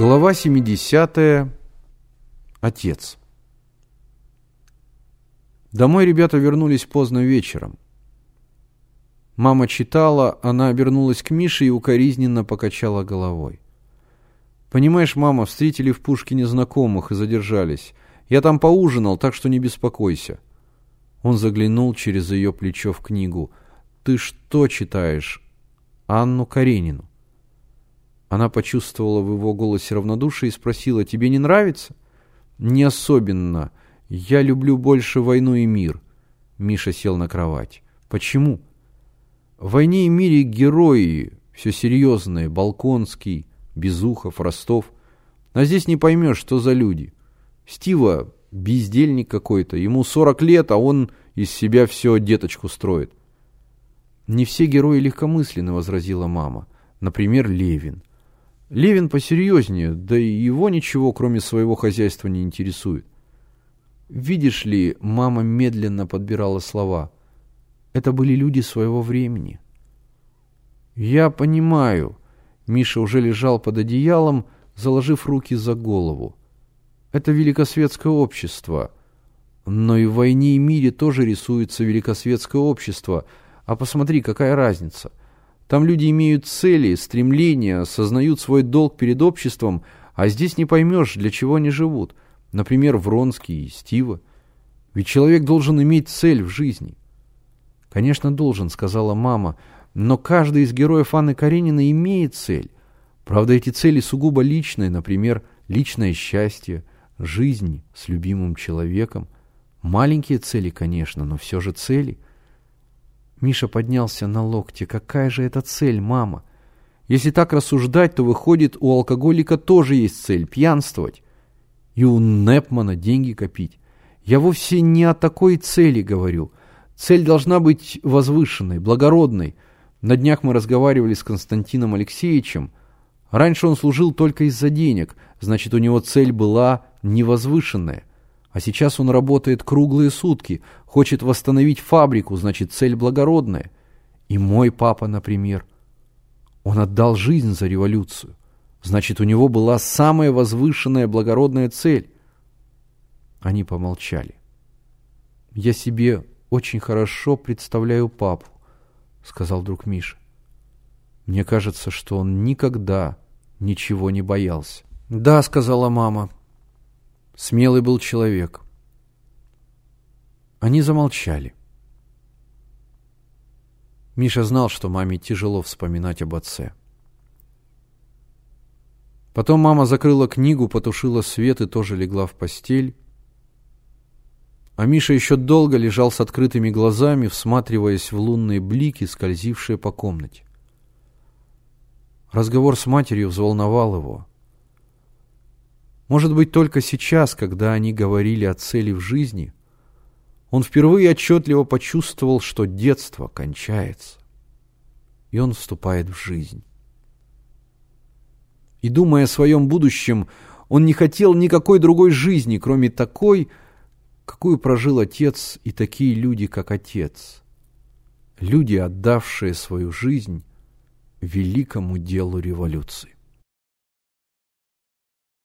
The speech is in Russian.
Глава 70. Отец. Домой ребята вернулись поздно вечером. Мама читала, она обернулась к Мише и укоризненно покачала головой. «Понимаешь, мама, встретили в Пушкине знакомых и задержались. Я там поужинал, так что не беспокойся». Он заглянул через ее плечо в книгу. «Ты что читаешь?» «Анну Каренину». Она почувствовала в его голосе равнодушие и спросила, «Тебе не нравится?» «Не особенно. Я люблю больше войну и мир». Миша сел на кровать. «Почему?» «В войне и мире герои, все серьезные, Балконский, Безухов, Ростов. А здесь не поймешь, что за люди. Стива бездельник какой-то, ему 40 лет, а он из себя все деточку строит». «Не все герои легкомысленны», — возразила мама. «Например, Левин». Левин посерьезнее, да и его ничего, кроме своего хозяйства, не интересует. Видишь ли, мама медленно подбирала слова. Это были люди своего времени. Я понимаю. Миша уже лежал под одеялом, заложив руки за голову. Это великосветское общество. Но и в «Войне и мире» тоже рисуется великосветское общество. А посмотри, какая разница. Там люди имеют цели, стремления, осознают свой долг перед обществом, а здесь не поймешь, для чего они живут. Например, Вронский и Стива. Ведь человек должен иметь цель в жизни. Конечно, должен, сказала мама, но каждый из героев Анны Карениной имеет цель. Правда, эти цели сугубо личные, например, личное счастье, жизнь с любимым человеком. Маленькие цели, конечно, но все же цели – Миша поднялся на локте. Какая же это цель, мама? Если так рассуждать, то выходит, у алкоголика тоже есть цель – пьянствовать. И у Непмана деньги копить. Я вовсе не о такой цели говорю. Цель должна быть возвышенной, благородной. На днях мы разговаривали с Константином Алексеевичем. Раньше он служил только из-за денег, значит, у него цель была невозвышенная. А сейчас он работает круглые сутки, хочет восстановить фабрику, значит, цель благородная. И мой папа, например, он отдал жизнь за революцию. Значит, у него была самая возвышенная благородная цель. Они помолчали. «Я себе очень хорошо представляю папу», — сказал друг Миша. «Мне кажется, что он никогда ничего не боялся». «Да», — сказала мама, — Смелый был человек. Они замолчали. Миша знал, что маме тяжело вспоминать об отце. Потом мама закрыла книгу, потушила свет и тоже легла в постель. А Миша еще долго лежал с открытыми глазами, всматриваясь в лунные блики, скользившие по комнате. Разговор с матерью взволновал его. Может быть, только сейчас, когда они говорили о цели в жизни, он впервые отчетливо почувствовал, что детство кончается, и он вступает в жизнь. И думая о своем будущем, он не хотел никакой другой жизни, кроме такой, какую прожил отец и такие люди, как отец. Люди, отдавшие свою жизнь великому делу революции.